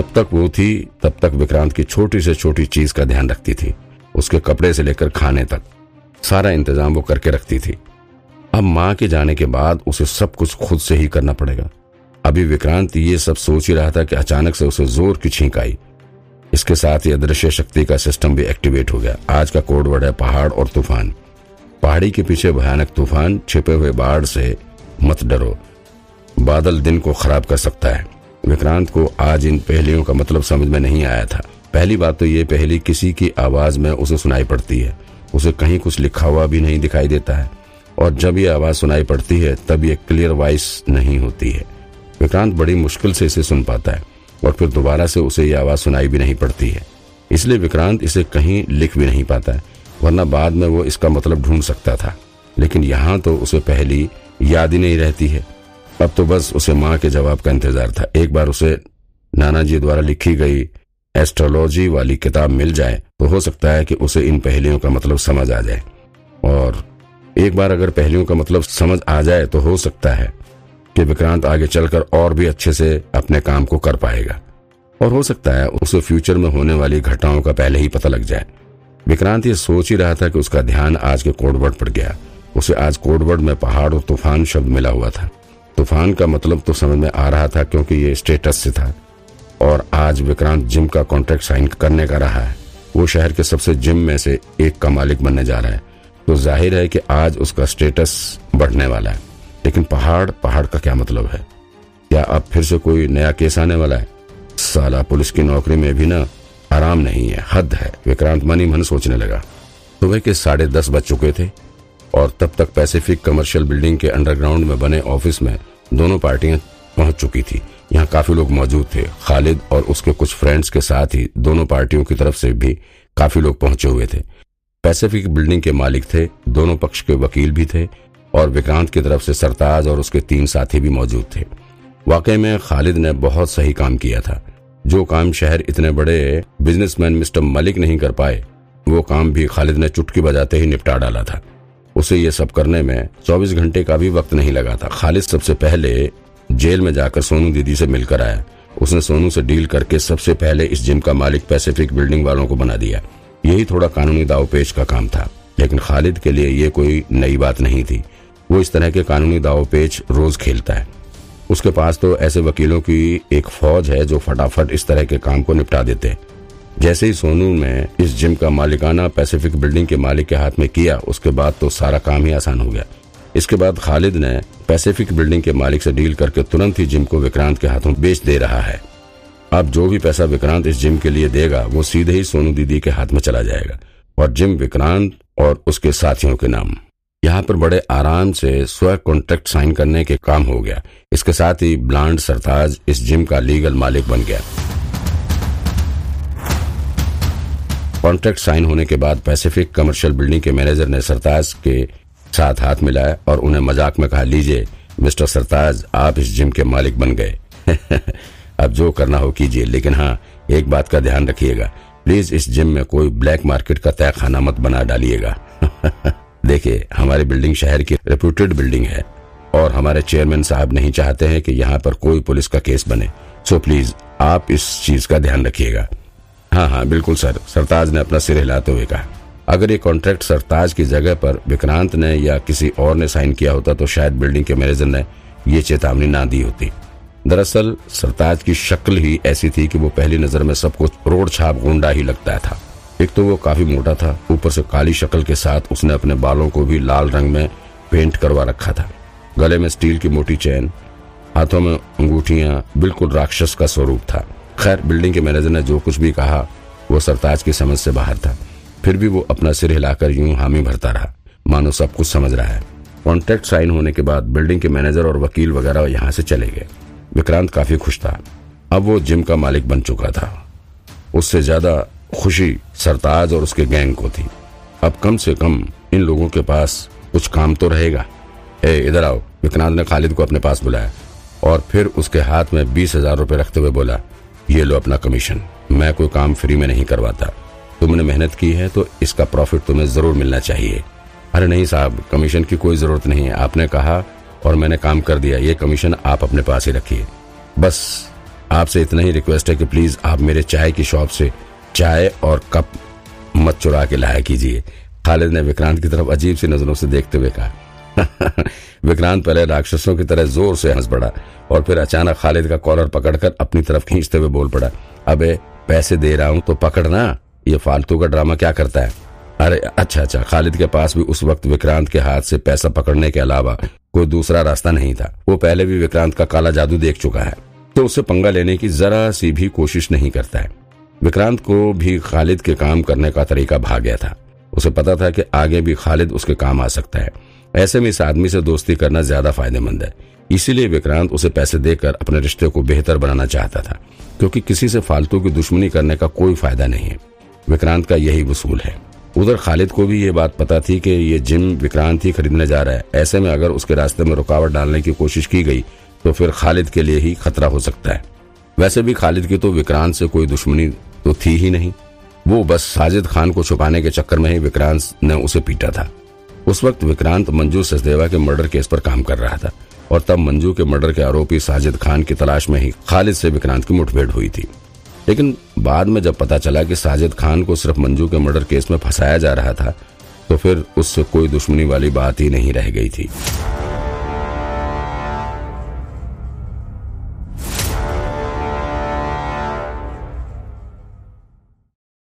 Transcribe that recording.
जब तक वो थी, तब तक विक्रांत की छोटी से छोटी चीज़ का ध्यान रखती थी, उसके कपड़े से लेकर खाने तक। सारा इंतज़ाम वो करके रखती थी। अब माँ के जाने के बाद उसे सब कुछ खुद से ही करना पड़ेगा। अभी विक्रांत ये सब सोच ही रहा था कि अचानक से उसे ज़ोर की छींक आई। इसके साथ ही अदृश्य शक्ति का सिस्टम भी एक्टिवेट हो गया। आज का कोड वर्ड है पहाड़ और तूफ़ान। पहाड़ी के पीछे भयानक तूफ़ान छिपे हुए बाढ़ से मत डरो। बादल दिन को खराब कर सकता है। विक्रांत को आज इन पहलियों का मतलब समझ में नहीं आया था। पहली बात तो ये, पहली किसी की आवाज़ में उसे सुनाई पड़ती है। उसे कहीं कुछ लिखा हुआ भी नहीं दिखाई देता है। और जब ये आवाज़ सुनाई पड़ती है, तब ये क्लियर वॉइस नहीं होती है। विक्रांत बड़ी मुश्किल से इसे सुन पाता है, और फिर दोबारा से उसे ये आवाज़ सुनाई भी नहीं पड़ती है। इसलिए विक्रांत इसे कहीं लिख भी नहीं पाता है, वरना बाद में वो इसका मतलब ढूंढ सकता था। लेकिन यहाँ तो उसे पहली याद ही नहीं रहती है। अब तो बस उसे माँ के जवाब का इंतज़ार था। एक बार उसे नाना जी द्वारा लिखी गई एस्ट्रोलॉजी वाली किताब मिल जाए तो हो सकता है कि उसे इन पहलियों का मतलब समझ आ जाए। और एक बार अगर पहलियों का मतलब समझ आ जाए तो हो सकता है कि विक्रांत आगे चलकर और भी अच्छे से अपने काम को कर पाएगा। और हो सकता है उसे फ्यूचर में होने वाली घटनाओं का पहले ही पता लग जाए। विक्रांत ये सोच ही रहा था कि उसका ध्यान आज के कोडवर्ड पर गया। उसे आज कोडवर्ड में पहाड़ और तूफ़ान शब्द मिला हुआ था। तूफ़ान का मतलब तो समझ में आ रहा था क्योंकि ये स्टेटस से था। और आज विक्रांत जिम का कॉन्ट्रैक्ट साइन करने का रहा है। वो शहर के सबसे जिम में से एक का मालिक बनने जा रहा है। तो ज़ाहिर है कि आज उसका स्टेटस बढ़ने वाला है। लेकिन पहाड़ पहाड़ का क्या मतलब है? क्या अब फिर से कोई नया केस आने वाला है? साला पुलिस की नौकरी में भी ना आराम नहीं है, हद है। विक्रांत मनी मन सोचने लगा। सुबह के साढ़े दस बज चुके थे। और तब तक पैसिफिक कमर्शियल बिल्डिंग के अंडरग्राउंड में बने ऑफ़िस में दोनों पार्टियाँ पहुँच चुकी थी। यहाँ काफ़ी लोग मौजूद थे। खालिद और उसके कुछ फ्रेंड्स के साथ ही दोनों पार्टियों की तरफ़ से भी काफ़ी लोग पहुँचे हुए थे। पैसिफिक बिल्डिंग के मालिक थे, दोनों पक्ष के वकील भी थे और विक्रांत की तरफ़ से सरताज और उसके तीन साथी भी मौजूद थे। वाकई में खालिद ने बहुत सही काम किया था। जो काम शहर इतने बड़े बिजनेसमैन मिस्टर मलिक नहीं कर पाए, वो काम भी खालिद ने चुटकी बजाते ही निपटा डाला था। उसे ये सब करने में 24 घंटे का भी वक्त नहीं लगा था। खालिद सबसे पहले जेल में जाकर सोनू दीदी से मिलकर आया। उसने सोनू से डील करके सबसे पहले इस जिम का मालिक पैसिफिक बिल्डिंग वालों को बना दिया। यही थोड़ा कानूनी दाव पेश का काम था, लेकिन खालिद के लिए ये कोई नई बात नहीं थी। वो इस तरह के कानूनी दाव पेच रोज खेलता है। उसके पास तो ऐसे वकीलों की एक फौज है जो फटाफट इस तरह के काम को निपटा देते हैं। जैसे ही सोनू ने इस जिम का मालिकाना पैसिफिक बिल्डिंग के मालिक के हाथ में किया, उसके बाद तो सारा काम ही आसान हो गया। इसके बाद खालिद ने पैसिफिक बिल्डिंग के मालिक से डील करके तुरंत ही जिम को विक्रांत के हाथों बेच दे रहा है। अब जो भी पैसा विक्रांत इस जिम के लिए देगा, वो सीधे ही सोनू दीदी के हाथ में चला जाएगा। और जिम विक्रांत और उसके साथियों के नाम। यहाँ पर बड़े आराम से स्व कॉन्ट्रैक्ट साइन करने के काम हो गया। इसके साथ ही ब्लांड सरताज इस जिम का लीगल मालिक बन गया। कॉन्ट्रैक्ट साइन होने के बाद पैसिफिक कमर्शियल बिल्डिंग के मैनेजर ने सरताज के साथ हाथ मिलाया और उन्हें मज़ाक में कहा, लीजिए, मिस्टर सरताज, आप इस जिम के मालिक बन गए। अब जो करना हो कीजिए, लेकिन हाँ एक बात का ध्यान रखिएगा। प्लीज़ इस जिम में कोई ब्लैक मार्केट का तय खाना मत बना डालिएगा। देखिए, हमारी बिल्डिंग शहर की रेप्यूटेड बिल्डिंग है और हमारे चेयरमैन साहब नहीं चाहते हैं कि यहाँ पर कोई पुलिस का केस बने। सो प्लीज़ आप इस चीज़ का ध्यान रखिएगा। हाँ हाँ बिल्कुल सर। सरताज ने अपना सिर हिलाते हुए कहा। अगर ये कॉन्ट्रैक्ट सरताज की जगह पर विक्रांत ने या किसी और ने साइन किया होता तो शायद बिल्डिंग के मैनेजर ने ये चेतावनी ना दी होती। दरअसल, सरताज की शक्ल ही ऐसी थी कि वो पहली नज़र में सब कुछ रोड छाप गुंडा ही लगता था। एक तो वो काफ़ी मोटा था, ऊपर से काली शक्ल के साथ उसने अपने बालों को भी लाल रंग में पेंट करवा रखा था। गले में स्टील की मोटी चैन, हाथों में अंगूठियाँ, बिल्कुल राक्षस का स्वरूप था। खैर बिल्डिंग के मैनेजर ने जो कुछ भी कहा, वो सरताज की समझ से बाहर था। फिर भी वो अपना सिर हिलाकर यूँ हामी भरता रहा। मानो सब कुछ समझ रहा है। कॉन्ट्रैक्ट साइन होने के बाद बिल्डिंग के मैनेजर और वकील वगैरह यहाँ से चले गए। विक्रांत काफ़ी खुश था। अब वो जिम का मालिक बन चुका था। उससे ज़्यादा खुशी सरताज और उसके गैंग को थी। अब कम से कम इन लोगों के पास कुछ काम तो रहेगा। ए, इधर आओ। विक्रांत ने खालिद को अपने पास बुलाया और फिर उसके हाथ में बीस हज़ार रूपए रखते हुए बोला ये लो अपना कमीशन मैं कोई काम फ्री में नहीं करवाता। तुमने मेहनत की है तो इसका प्रॉफिट तुम्हें ज़रूर मिलना चाहिए। अरे नहीं साहब कमीशन की कोई ज़रूरत नहीं आपने कहा और मैंने काम कर दिया। ये कमीशन आप अपने पास ही रखिए। बस, आपसे इतना ही रिक्वेस्ट है कि प्लीज़ आप मेरे चाय की शॉप से चाय और कप मत चुरा के लाया कीजिए। खालिद ने विक्रांत की तरफ़ अजीब सी नज़रों से देखते हुए कहा विक्रांत पहले राक्षसों की तरह ज़ोर से हंस पड़ा और फिर अचानक खालिद का कॉलर पकड़कर अपनी तरफ़ खींचते हुए बोल पड़ा, अबे, पैसे दे रहा हूँ तो पकड़ना ये फालतू का ड्रामा क्या करता है? अरे अच्छा अच्छा खालिद के पास भी उस वक्त विक्रांत के हाथ से पैसा पकड़ने के अलावा कोई दूसरा रास्ता नहीं था, वो पहले भी विक्रांत का काला जादू देख चुका है तो उससे पंगा लेने की जरा सी भी कोशिश नहीं करता है। विक्रांत को भी खालिद के काम करने का तरीका भाग गया था, उसे पता था कि आगे भी खालिद उसके काम आ सकता है। ऐसे में इस आदमी से दोस्ती करना ज़्यादा फ़ायदेमंद है। इसीलिए विक्रांत उसे पैसे देकर अपने रिश्ते को बेहतर बनाना चाहता था, क्योंकि किसी से फालतू की दुश्मनी करने का कोई फ़ायदा नहीं है। विक्रांत का यही वसूल है। उधर खालिद को भी ये बात पता थी कि ये जिम विक्रांत ही खरीदने जा रहा है। ऐसे में अगर उसके रास्ते में रुकावट डालने की कोशिश की गई तो फिर खालिद के लिए ही खतरा हो सकता है। वैसे भी खालिद की तो विक्रांत से कोई दुश्मनी तो थी ही नहीं। वो बस साजिद खान को छुपाने के चक्कर में ही विक्रांत ने उसे पीटा था। उस वक्त विक्रांत मंजू सचदेवा के मर्डर केस पर काम कर रहा था और तब मंजू के मर्डर के आरोपी साजिद खान की तलाश में ही खालिद से विक्रांत की मुठभेड़ हुई थी। लेकिन बाद में जब पता चला कि साजिद खान को सिर्फ़ मंजू के मर्डर केस में फंसाया जा रहा था तो फिर उससे कोई दुश्मनी वाली बात ही नहीं रह गई थी।